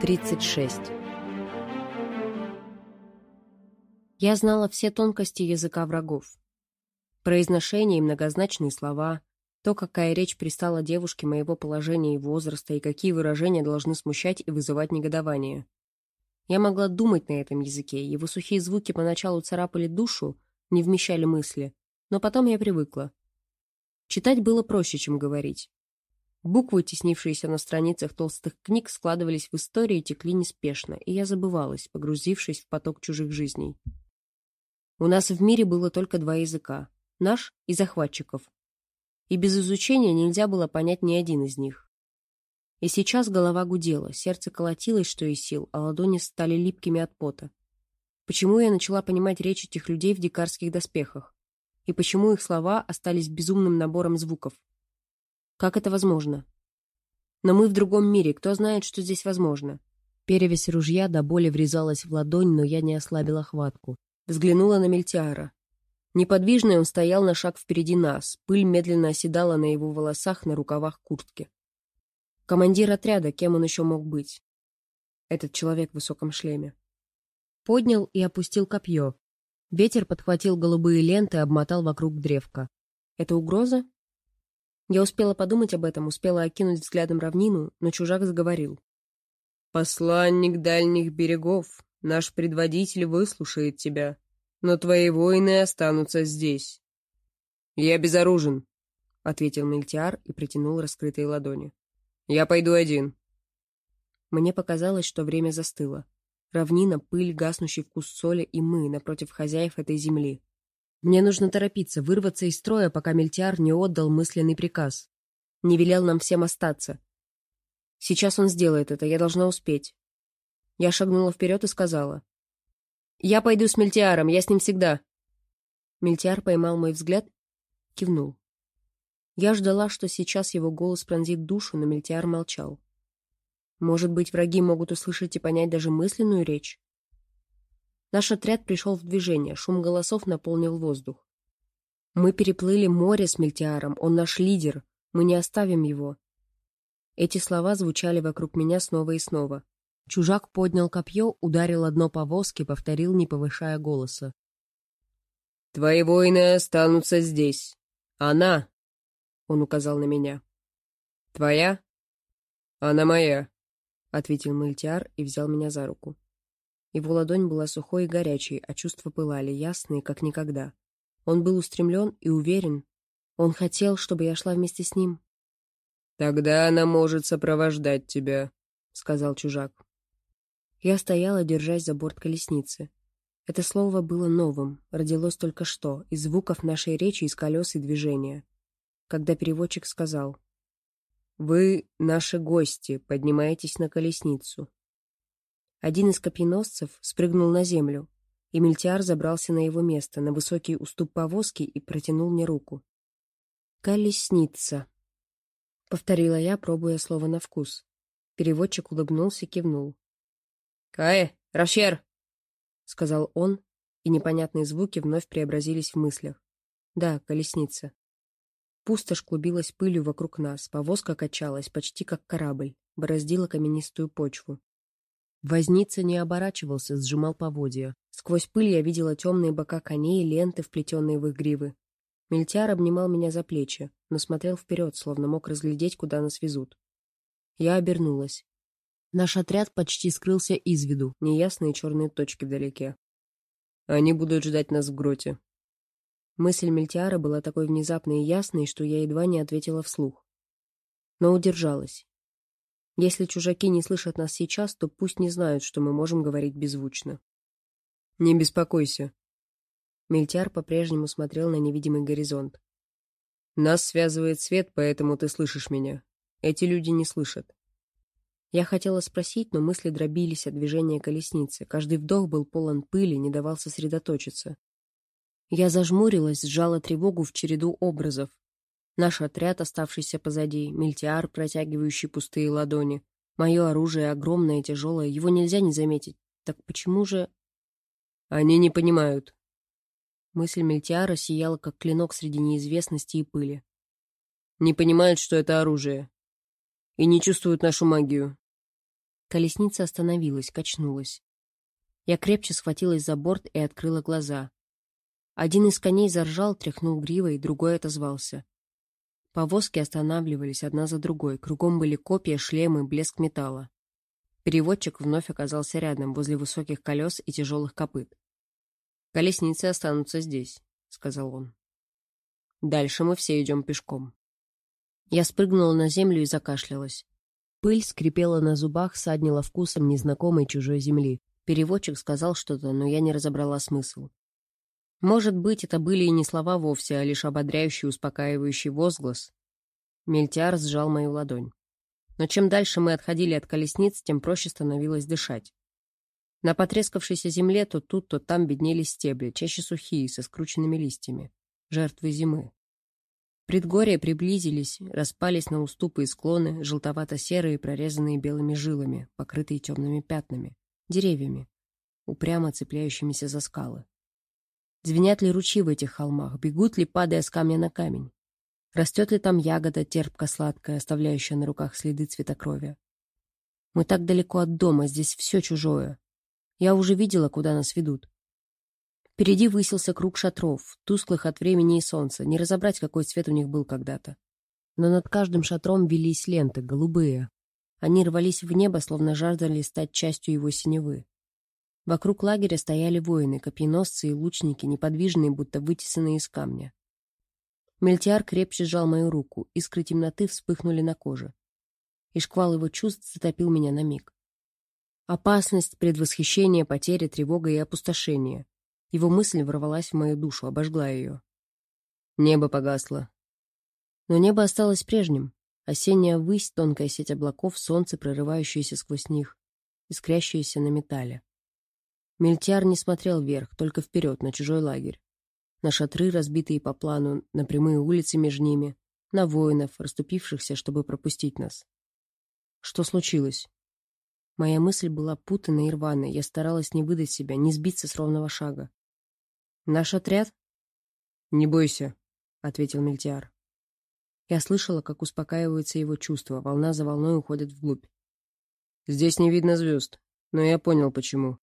36. Я знала все тонкости языка врагов. Произношение и многозначные слова, то, какая речь пристала девушке моего положения и возраста, и какие выражения должны смущать и вызывать негодование. Я могла думать на этом языке, его сухие звуки поначалу царапали душу, не вмещали мысли, но потом я привыкла. Читать было проще, чем говорить. Буквы, теснившиеся на страницах толстых книг, складывались в истории и текли неспешно, и я забывалась, погрузившись в поток чужих жизней. У нас в мире было только два языка — наш и захватчиков. И без изучения нельзя было понять ни один из них. И сейчас голова гудела, сердце колотилось, что из сил, а ладони стали липкими от пота. Почему я начала понимать речь этих людей в дикарских доспехах? И почему их слова остались безумным набором звуков? Как это возможно? Но мы в другом мире, кто знает, что здесь возможно? Перевесь ружья до боли врезалась в ладонь, но я не ослабила хватку. Взглянула на Мельтиара. Неподвижный он стоял на шаг впереди нас, пыль медленно оседала на его волосах, на рукавах куртки. Командир отряда, кем он еще мог быть? Этот человек в высоком шлеме. Поднял и опустил копье. Ветер подхватил голубые ленты и обмотал вокруг древка. Это угроза? Я успела подумать об этом, успела окинуть взглядом равнину, но чужак заговорил. «Посланник дальних берегов, наш предводитель выслушает тебя, но твои воины останутся здесь». «Я безоружен», — ответил Мельтиар и протянул раскрытые ладони. «Я пойду один». Мне показалось, что время застыло. Равнина, пыль, гаснущий вкус соли и мы напротив хозяев этой земли. Мне нужно торопиться, вырваться из строя, пока Мельтиар не отдал мысленный приказ. Не велел нам всем остаться. Сейчас он сделает это, я должна успеть. Я шагнула вперед и сказала. «Я пойду с Мельтиаром, я с ним всегда». Мельтиар поймал мой взгляд, кивнул. Я ждала, что сейчас его голос пронзит душу, но Мельтиар молчал. Может быть, враги могут услышать и понять даже мысленную речь? Наш отряд пришел в движение, шум голосов наполнил воздух. Мы переплыли море с Мельтиаром, он наш лидер, мы не оставим его. Эти слова звучали вокруг меня снова и снова. Чужак поднял копье, ударил одно по воске, повторил, не повышая голоса. «Твои воины останутся здесь. Она!» — он указал на меня. «Твоя?» «Она моя», — ответил Мельтиар и взял меня за руку. Его ладонь была сухой и горячей, а чувства пылали, ясные, как никогда. Он был устремлен и уверен. Он хотел, чтобы я шла вместе с ним. «Тогда она может сопровождать тебя», — сказал чужак. Я стояла, держась за борт колесницы. Это слово было новым, родилось только что, из звуков нашей речи, из колес и движения. Когда переводчик сказал «Вы, наши гости, поднимаетесь на колесницу. Один из копьеносцев спрыгнул на землю, и Мельтиар забрался на его место, на высокий уступ повозки и протянул мне руку. «Колесница», — повторила я, пробуя слово на вкус. Переводчик улыбнулся и кивнул. «Кае, Равшер!» — сказал он, и непонятные звуки вновь преобразились в мыслях. «Да, колесница». Пустошь клубилась пылью вокруг нас, повозка качалась, почти как корабль, бороздила каменистую почву. Возница не оборачивался, сжимал поводья. Сквозь пыль я видела темные бока коней, ленты, вплетенные в их гривы. Мельтяр обнимал меня за плечи, но смотрел вперед, словно мог разглядеть, куда нас везут. Я обернулась. Наш отряд почти скрылся из виду, неясные черные точки вдалеке. Они будут ждать нас в гроте. Мысль Мельтиара была такой внезапной и ясной, что я едва не ответила вслух. Но удержалась. Если чужаки не слышат нас сейчас, то пусть не знают, что мы можем говорить беззвучно. Не беспокойся. Мельтяр по-прежнему смотрел на невидимый горизонт. Нас связывает свет, поэтому ты слышишь меня. Эти люди не слышат. Я хотела спросить, но мысли дробились от движения колесницы. Каждый вдох был полон пыли, не давал сосредоточиться. Я зажмурилась, сжала тревогу в череду образов. Наш отряд, оставшийся позади, мильтиар, протягивающий пустые ладони. Мое оружие огромное, тяжелое, его нельзя не заметить. Так почему же... Они не понимают. Мысль мильтиара сияла, как клинок среди неизвестности и пыли. Не понимают, что это оружие. И не чувствуют нашу магию. Колесница остановилась, качнулась. Я крепче схватилась за борт и открыла глаза. Один из коней заржал, тряхнул гривой, другой отозвался. Повозки останавливались одна за другой, кругом были копья, шлемы, блеск металла. Переводчик вновь оказался рядом, возле высоких колес и тяжелых копыт. «Колесницы останутся здесь», — сказал он. «Дальше мы все идем пешком». Я спрыгнула на землю и закашлялась. Пыль скрипела на зубах, саднила вкусом незнакомой чужой земли. Переводчик сказал что-то, но я не разобрала смысл. Может быть, это были и не слова вовсе, а лишь ободряющий, успокаивающий возглас. Мельтиар сжал мою ладонь. Но чем дальше мы отходили от колесниц, тем проще становилось дышать. На потрескавшейся земле то тут, то там виднелись стебли, чаще сухие, со скрученными листьями. Жертвы зимы. Предгорья приблизились, распались на уступы и склоны, желтовато-серые, прорезанные белыми жилами, покрытые темными пятнами, деревьями, упрямо цепляющимися за скалы. Звенят ли ручьи в этих холмах, бегут ли, падая с камня на камень? Растет ли там ягода терпко-сладкая, оставляющая на руках следы цветокровия? Мы так далеко от дома, здесь все чужое. Я уже видела, куда нас ведут. Впереди высился круг шатров, тусклых от времени и солнца, не разобрать, какой цвет у них был когда-то. Но над каждым шатром велись ленты, голубые. Они рвались в небо, словно жаждали стать частью его синевы. Вокруг лагеря стояли воины, копьеносцы и лучники, неподвижные, будто вытесанные из камня. Мельтиар крепче сжал мою руку, искры темноты вспыхнули на коже. И шквал его чувств затопил меня на миг. Опасность, предвосхищение, потеря, тревога и опустошение. Его мысль ворвалась в мою душу, обожгла ее. Небо погасло. Но небо осталось прежним. Осенняя высь, тонкая сеть облаков, солнце, прорывающееся сквозь них, искрящееся на металле. Мельтяр не смотрел вверх, только вперед, на чужой лагерь. На шатры, разбитые по плану, на прямые улицы между ними, на воинов, расступившихся, чтобы пропустить нас. Что случилось? Моя мысль была путанной и рваной, я старалась не выдать себя, не сбиться с ровного шага. «Наш отряд?» «Не бойся», — ответил Мельтиар. Я слышала, как успокаиваются его чувства, волна за волной уходит вглубь. «Здесь не видно звезд, но я понял, почему.